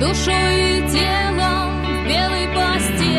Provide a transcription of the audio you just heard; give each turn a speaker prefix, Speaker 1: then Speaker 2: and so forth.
Speaker 1: душой и телом в белой постели.